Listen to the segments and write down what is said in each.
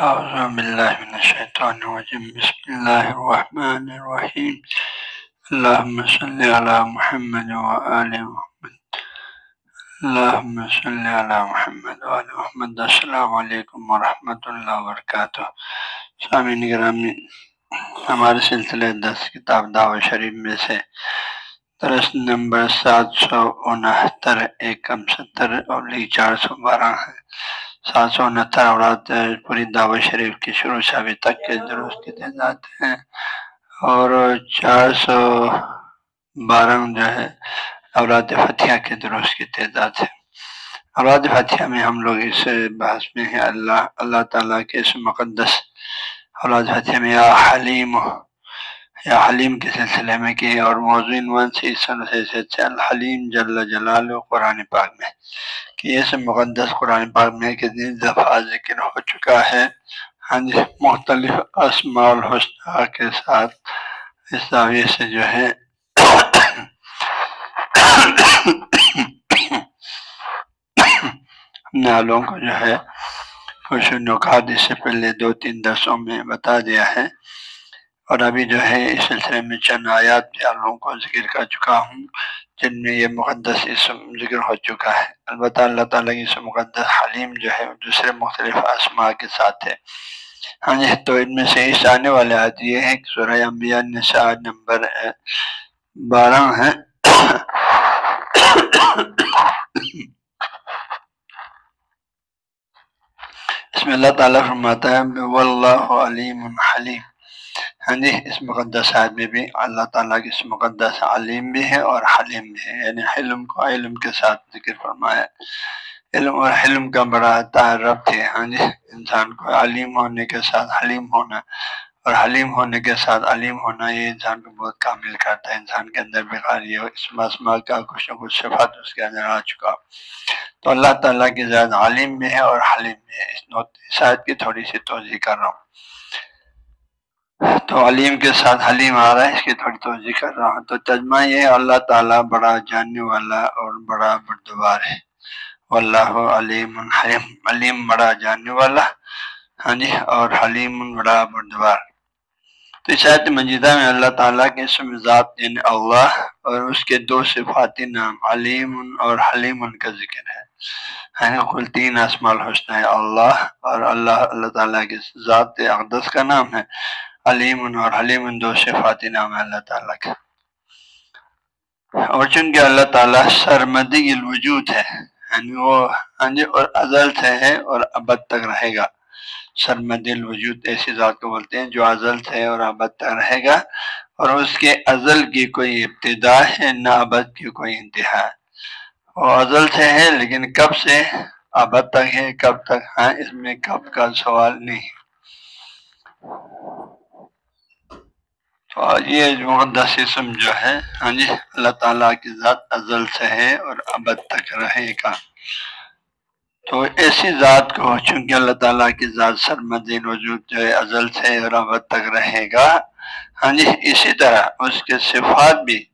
أعوذ بالله من الشيطان الرجيم. بسم الله الرحمن الرحيم. اللهم صل على محمد وآل محمد. اللهم صل على محمد وآل محمد. السلام علیکم ورحمۃ اللہ وبرکاتہ سامعین گرامی ہمارے سلسلے دس کتاب دعوت شریف میں سے درس نمبر سات سو انہتر، ایک کم ستر اور چار سو بارہ ہے۔ سات سو انہتر اورات پوری دعوت شریف کی شروع سے ابھی تک کے درست کی تعداد ہیں اور چار سو بارہ جو ہے اوراد فتح کے درست کی تعداد ہے۔ اوراد فتح میں ہم لوگ اس بحث میں ہیں۔ اللہ اللہ تعالیٰ کے اس مقدس اوراد فتح میں یا حلیم حلیم کے سلسلے میں کہ اور موضوع سے سے اچھا الحلیم جل جلال قرآن پاک میں کہ یہ اس مقدس قرآن پاک میں کتنی دفعہ ذکر ہو چکا ہے۔ ہاں جی مختلف اسماع الحسنہ کے ساتھ اس زاویے سے جو ہے نالوں کو جو ہے کچھ نکات اس سے پہلے دو تین درسوں میں بتا دیا ہے۔ اور ابھی جو ہے اس سلسلے میں چند آیات پیاروں کو ذکر کر چکا ہوں، جن میں یہ مقدس اسم ذکر ہو چکا ہے۔ البتہ اللہ تعالیٰ کی اسم مقدس حلیم جو ہے دوسرے مختلف آسما کے ساتھ ہے۔ ہاں جی تو ان میں سے اس آنے والے آج یہ ہے کہ سورہ انبیاء نساء نمبر بارہ ہے۔ اس میں اللہ تعالیٰ فرماتا ہے، واللہ علیم حلیم۔ ہاں جی اس مقدس آیت میں بھی اللہ تعالیٰ کی اس مقدس علیم بھی ہے اور حلیم بھی ہے یعنی حلم کو علم کے ساتھ ذکر فرمایا۔ علم اور حلم کا بڑا تعارف ہے ہاں جی انسان کو علیم ہونے کے ساتھ حلیم ہونا اور حلیم ہونے کے ساتھ علیم ہونا، یہ انسان کو بہت کامل کرتا ہے۔ انسان کے اندر بغیر یہ اس مسما کا کچھ نہ کچھ صفات اس کے اندر آ چکا۔ تو اللہ تعالیٰ کی زیادہ عالم میں ہے اور حلیم میں ہے۔ اس شاید کی تھوڑی سی توضیع کر رہا ہوں۔ تو علیم کے ساتھ حلیم آ رہا ہے، اس کی تھوڑی توجہ کر رہا ہوں۔ تو تجمہ یہ اللہ تعالیٰ بڑا جاننے والا اور بڑا بردوار ہے۔ اللہ علیم حلیم، علیم بڑا جاننے والا ہاں جی اور حلیم بڑا بردوار تو اس آیت مجیدہ میں اللہ تعالیٰ کے اسم ذات یعنی اللہ، اور اس کے دو صفاتی نام، علیم اور حلیم کا ذکر ہے۔ یعنی کل تین اسماء الحسن ہے، اللہ اور اللہ اللہ تعالیٰ کے ذات اقدس کا نام ہے۔ علیم اور حلیم دو صفاتی نام ہے اللہ تعالیٰ کا اور چونکہ اللہ تعالیٰ سرمدی الوجود ہے یعنی وہ اور ازل سے ہے اور ابد تک رہے گا۔ سرمد الوجود ایسی ذات کو بولتے ہیں جو ازل سے اور ابد تک رہے گا۔ اور اس کے ازل کی کوئی ابتدا ہے، نہ ابد کی کوئی انتہا۔ وہ ازل سے ہے لیکن کب سے ابد تک ہے، کب تک؟ ہاں اس میں کب کا سوال نہیں۔ تو یہ مقدس اسم جو ہے ہاں جی اللہ تعالیٰ کی ذات ازل سے ہے اور ابد تک رہے گا۔ تو ایسی ذات کو، چونکہ اللہ تعالیٰ کی ذات سرمد وجود جو ہے، ازل سے اور ابد تک رہے گا ہاں جی اسی طرح اس کے صفات بھی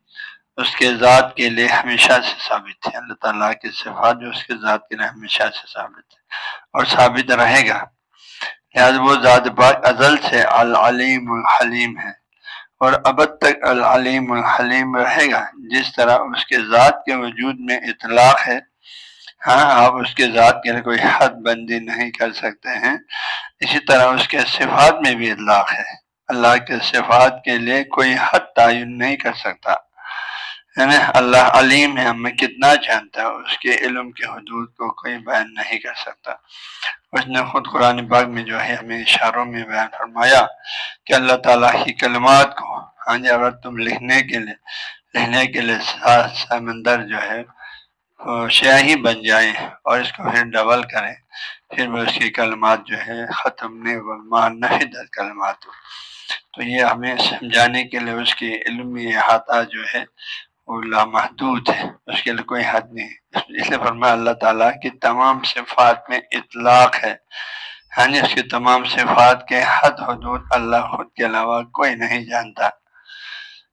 اس کے ذات کے لیے ہمیشہ سے ثابت ہے اللہ تعالیٰ کی صفات جو اس کے ذات کے لیے ہمیشہ سے ثابت ہے اور ثابت رہے گا۔ لہٰذا وہ ذات پاک ازل سے العلیم الحلیم ہے۔ اور ابد تک العلیم الحلیم رہے گا۔ جس طرح اس کے ذات کے وجود میں اطلاق ہے ہاں آپ اس کے ذات کے لیے کوئی حد بندی نہیں کر سکتے ہیں۔ اسی طرح اس کے صفات میں بھی اطلاق ہے۔ اللہ کے صفات کے لیے کوئی حد تعین نہیں کر سکتا۔ یعنی اللہ علیم ہے، ہمیں کتنا جانتا ہے، اس کے علم کے حدود کو کوئی بیان نہیں کر سکتا۔ اس نے خود قرآن باغ میں جو ہے ہمیں اشاروں میں بیان فرمایا کہ اللہ تعالیٰ کی کلمات کو ہاں جی اگر تم لکھنے کے لیے، لکھنے کے لیے سمندر جو ہے سیاہی بن جائیں اور اس کو پھر ڈبل کریں، پھر بھی اس کی کلمات جو ہے ختم نہیں نفید کلمات تو یہ ہمیں سمجھانے کے لیے، اس کی علمی احاطہ جو ہے وہ لامحدود ہے، اس کے لیے کوئی حد نہیں۔ اس لیے فرمایا اللہ تعالیٰ کی تمام صفات میں اطلاق ہے۔ ہاں جی، اس کی تمام صفات کے حد حدود اللہ خود کے علاوہ کوئی نہیں جانتا۔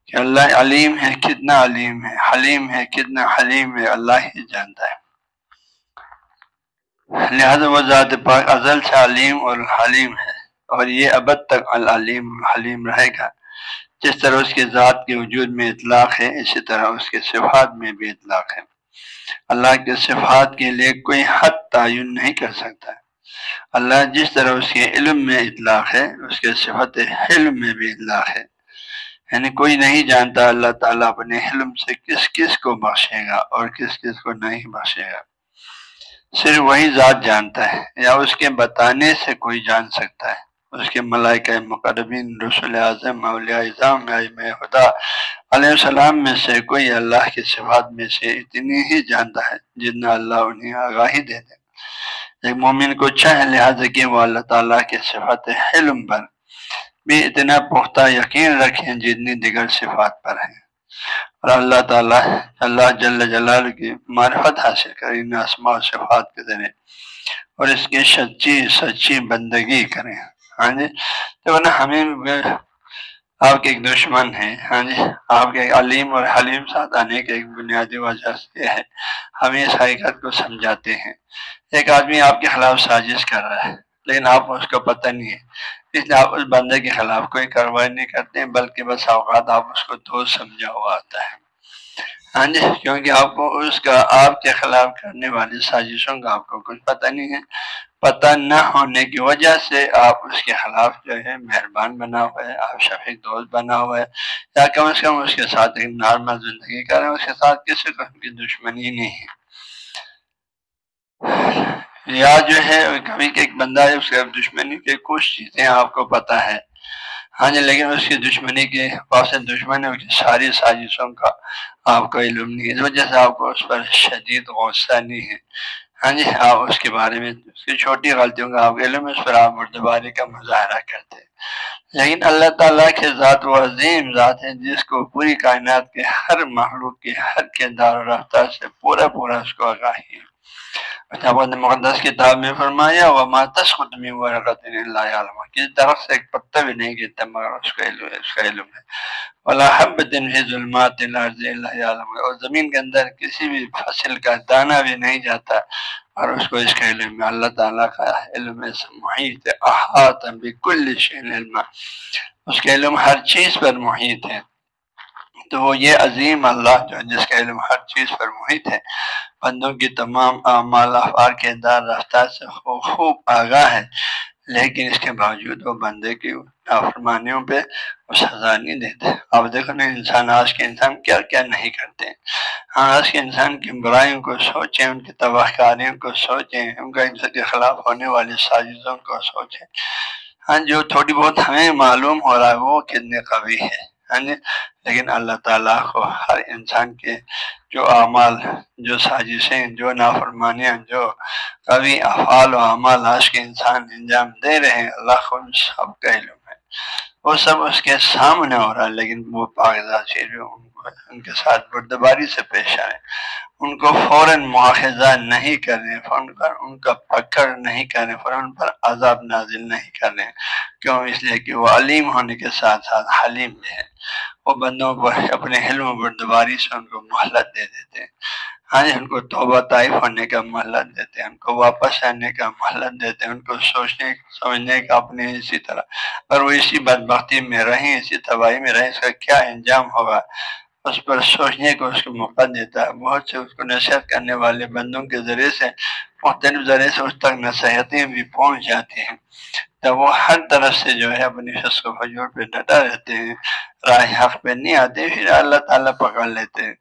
کہ اللہ علیم ہے، کتنا علیم ہے، حلیم ہے، کتنا حلیم ہے، اللہ ہی جانتا ہے۔ لہذا وہ ذات پاک ازل سے علیم اور حلیم ہے۔ اور یہ ابد تک العلیم، حلیم رہے گا۔ جس طرح اس کے ذات کے وجود میں اطلاق ہے، اسی طرح اس کے صفات میں بھی اطلاق ہے۔ اللہ کے صفات کے لیے کوئی حد تعین نہیں کر سکتا۔ اللہ جس طرح اس کے علم میں اطلاق ہے، اس کے صفت علم میں بھی اطلاق ہے۔ یعنی کوئی نہیں جانتا اللہ تعالیٰ اپنے علم سے کس کس کو بخشے گا اور کس کس کو نہیں بخشے گا۔ صرف وہی ذات جانتا ہے یا اس کے بتانے سے کوئی جان سکتا ہے۔ اس کے ملائکہ مقربین رسول اعظم اولیاء اعظام خدا علیہ السلام میں سے کوئی اللہ کے صفات میں سے اتنی ہی جانتا ہے جتنا اللہ انہیں آگاہی دے دے ایک مومن کو چاہ لہٰذا کہ وہ اللہ تعالیٰ کے صفات علم پر بھی اتنا پختہ یقین رکھیں جتنی دیگر صفات پر ہیں اور اللہ تعالیٰ اللہ جل جلال کی معرفت حاصل کریں ان اسماء صفات کے ذریعے اور اس کی سچی سچی بندگی کریں ہاں جی؟ تو نا ہمیں آپ کے ایک دشمن ہیں ہاں جی؟ آپ کے علیم اور حلیم ساتھ آنے کے ایک بنیادی وجہ یہ ہے ہمیں اس حقیقت کو سمجھاتے ہیں۔ ایک آدمی آپ کے خلاف سازش کر رہا ہے، لیکن آپ کو اس کا پتہ نہیں ہے۔ اس لیے آپ اس بندے کے خلاف کوئی کاروائی نہیں کرتے، بلکہ بس اوقات آپ اس کو دوست سمجھا ہوا آتا ہے۔ ہاں جی کیونکہ آپ کو اس کا، آپ کے خلاف کرنے والی سازشوں کا آپ کو کچھ پتہ نہیں ہے۔ پتہ نہ ہونے کی وجہ سے آپ اس کے خلاف جو ہے مہربان بنا ہوا ہے آپ شفیق دوست بنا ہوا ہے یا کم از کم اس کے ساتھ ایک نارمل زندگی کریں، اس کے ساتھ کسی قسم کی دشمنی نہیں ہے۔ یا جو ہے، کبھی ایک بندہ ہے، اس کے دشمنی کے کچھ چیزیں آپ کو پتہ ہے۔ ہاں جی لیکن اس کی دشمنی کے پاس دشمنی کی ساری سازشوں کا آپ کو علم نہیں ہے۔ اس وجہ سے آپ کو اس پر شدید غصہ نہیں ہے۔ ہاں جی آپ اس کے بارے میں اس کی چھوٹی غلطیوں کا آپ علم اس پر آپ مردباری کا مظاہرہ کرتے ہیں۔ لیکن اللہ تعالیٰ کے ذات و عظیم ذات ہے، جس کو پوری کائنات کے ہر محلوق کے ہر کردار و رفتار سے پورا پورا اس کو آگاہی ہے۔ مقدس کتاب میں فرمایا وما وہ ماتس خدمی اللہ علم کسی طرف سے ایک پتہ بھی نہیں گرتا مگر اس کا علم اس کا علم ہے اللہ دن ظلمات اللہ عالم اور زمین کے اندر کسی بھی فصل کا دانہ بھی نہیں جاتا اور اس کو اس کا علم ہے اللہ تعالیٰ کا علم محیط احاط بکل علم اس کا علم ہر چیز پر محیط ہے تو وہ یہ عظیم اللہ جو جس کا علم ہر چیز پر محیط ہے، بندوں کی تمام اعمال افعال کے دار رفتار سے خوب آگاہ ہے لیکن اس کے باوجود وہ بندے کی نافرمانیوں پہ وہ سزا نہیں دیتے۔ اب دیکھو نا، انسان آج کے انسان کیا کیا نہیں کرتے۔ ہاں آج کے انسان کی برائیوں کو سوچیں، ان کی تباہ کاریوں کو سوچیں، ان کا ان کے خلاف ہونے والی سازشوں کو سوچیں۔ ہاں جو تھوڑی بہت ہمیں معلوم ہو رہا ہے، وہ کتنے قوی ہے جی لیکن اللہ تعالیٰ کو ہر انسان کے جو اعمال، جو سازشیں، جو نافرمانیاں، جو کبھی افعال و اعمال آج کے انسان انجام دے رہے ہیں، اللہ کو ان سب کا علم ہے۔ وہ سب اس کے سامنے ہو رہا ہے، لیکن وہ کاغذات ان ان کے ساتھ بردباری سے پیش آئے ان کو فوراً مواخذہ نہیں کرنے، فوراً پر ان کا پکڑ نہیں کرنے، فوراً پر عذاب نازل نہیں کرنے۔ کیوں؟ اس لیے کہ وہ علیم ہونے کے ساتھ ساتھ حلیم بھی ہے وہ بندوں کو اپنے حلم و بردباری سے ان کو مہلت دے دیتے ہیں۔ ہاں جی، ان کو توبہ طائف ہونے کا مہلت دیتے ہیں، ان کو واپس آنے کا مہلت دیتے ہیں، ان کو سوچنے، سمجھنے کا اپنے اسی طرح۔ اور وہ اسی بدبختی میں رہیں، اسی تباہی میں رہیں، اس کا کیا انجام ہوگا؟ اس پر سوچنے کو اس کو موقع دیتا ہے۔ بہت سے اس کو نصیحت کرنے والے بندوں کے ذریعے سے، مختلف ذریعے سے اس تک نصیحتیں بھی پہنچ جاتی ہیں۔ جب وہ ہر طرف سے جو ہے اپنی شخص کو فجور پہ ڈٹا رہتے ہیں راہ حق پہ نہیں آتے، پھر اللہ تعالیٰ پکڑ لیتے ہیں۔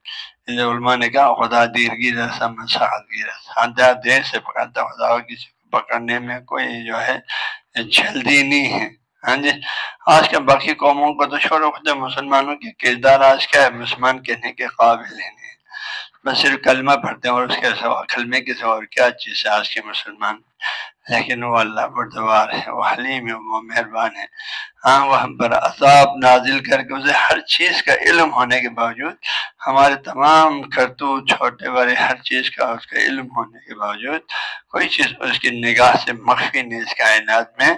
علماء نے کہا، خدا دیر گی رسا مساحت گی رسا دیر سے پکڑتا خدا کسی کو پکڑنے میں کوئی جو ہے جلدی نہیں ہے۔ ہاں جی۔ آج کے باقی قوموں کو تو چھوڑو خود مسلمانوں کے کردار آج کیا ہے؟ مسلمان کہنے کے قابل ہیں۔ بس صرف کلمہ پڑھتے ہیں اور اس کے سوا، کلمے کے سوا اور کیا چیز ہے آج کے مسلمان؟ لیکن وہ اللہ بردوار ہے، وہ حلیم ہے، وہ مہربان ہے۔ ہاں وہ ہم پر عذاب نازل کر کے اسے ہر چیز کا علم ہونے کے باوجود، ہمارے تمام کرتوت، چھوٹے بڑے، ہر چیز کا اس کا علم ہونے کے باوجود، کوئی چیز اس کی نگاہ سے مخفی نہیں، اس کائنات میں۔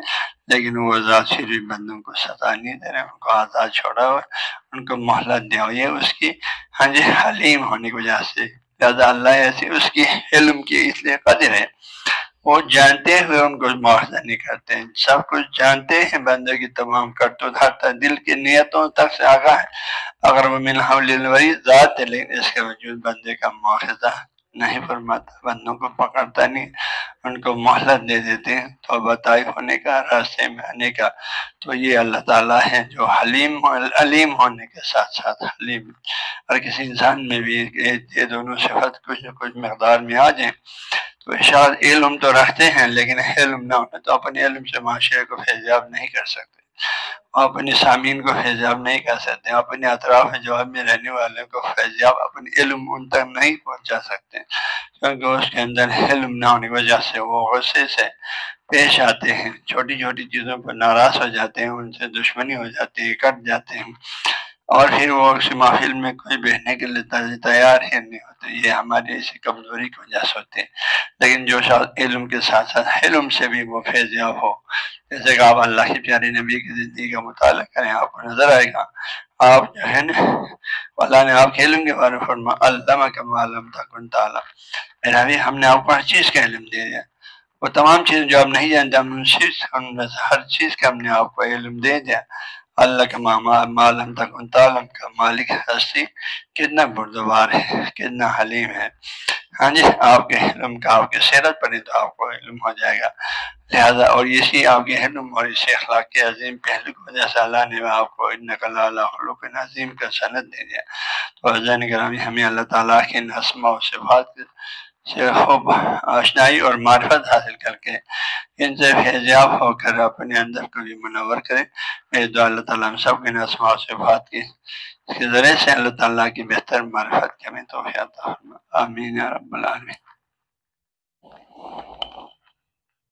لیکن وہ ذات شریف بندوں کو سزا نہیں دے رہے ان کو آزاد چھوڑا ہوا ان کو محلت دیا یہ اس کی ہاں جی حلیم ہونے کی وجہ سے۔ لہٰذا اللہ ایسی اس کی علم کی اس لیے قدر ہے۔ وہ جانتے ہوئے ان کو معاوضہ نہیں کرتے ہیں۔ سب کچھ جانتے ہیں، بندے کی تمام کرتو دھرتا دل کی نیتوں تک سے آگاہ ہے اگر وہ ملحوری ذات ہے، لیکن اس کے وجود بندے کا معاوضہ نہیں فرماتا، بندوں کو پکڑتا نہیں۔ ان کو مہلت دے دیتے ہیں تو طائف ہونے کا، راستے میں آنے کا۔ تو یہ اللہ تعالیٰ ہے جو حلیم، علیم ہونے کے ساتھ ساتھ حلیم۔ اور کسی انسان میں بھی یہ دونوں صفت کچھ نہ کچھ مقدار میں آ جائیں، تو شاید علم تو رکھتے ہیں، لیکن علم نہ ہونے تو اپنے علم سے معاشرے کو فیضیاب نہیں کر سکتے۔ اپنے سامعین کو فیضیاب نہیں کر سکتے اپنے اطراف جواب میں رہنے والوں کو فیضیاب اپنے علم ان تک نہیں پہنچا سکتے، کیونکہ اس کے اندر علم نہ ہونے کی وجہ سے وہ غصے سے پیش آتے ہیں، چھوٹی چھوٹی چیزوں پر ناراض ہو جاتے ہیں، ان سے دشمنی ہو جاتی ہے، کٹ جاتے ہیں۔ اور پھر وہ اس محفل میں کوئی بہنے کے لیے تیار ہی نہیں ہوتے، یہ ہماری اسی کمزوری کی وجہ سے ہوتے ہیں۔ لیکن جو شاید علم کے ساتھ ساتھ علم سے بھی وہ فیضیاب ہو، جیسے کہ آپ اللہ کی پیاری نبی کی زندگی کا مطالعہ کریں، آپ کو نظر آئے گا۔ آپ جو ہے نا، اللہ نے آپ کے علم کے بارے میں فرما علامہ کا معلوم تھا کن تعالیٰ میرا بھی ہم نے آپ کو ہر چیز کا علم دے دیا۔ وہ تمام چیزیں جو آپ نہیں جانتے، ہم نے ہر چیز کا ہم نے آپ کو علم دے دیا۔ اللہ کا معلوم تک ان تعلم کا مالک ہستی کتنا بردوار ہے، کتنا حلیم ہے۔ ہاں جی آپ کے علم کا آپ کی سیرت پڑی تو آپ کو علم ہو جائے گا۔ لہذا اور اسی آپ کے علم اور اسی اخلاق کے عظیم پہلو کی وجہ سے اللہ نے آپ کو نقل اللہ عظیم کا صنعت دے دیا۔ تو عظیم کرامی ہمیں اللہ تعالیٰ کے نسمہ و صفات سے خوب آشنائی اور معرفت حاصل کر کے ان سے فیضیاب ہو کر اپنے اندر کو بھی منور کریں۔ میرے دعا اللہ تعالیٰ ہم سب کے نسما سے بات کی اس کے ذریعے سے اللہ تعالیٰ کی بہتر معرفت کے میں تو آمین رب العالمین۔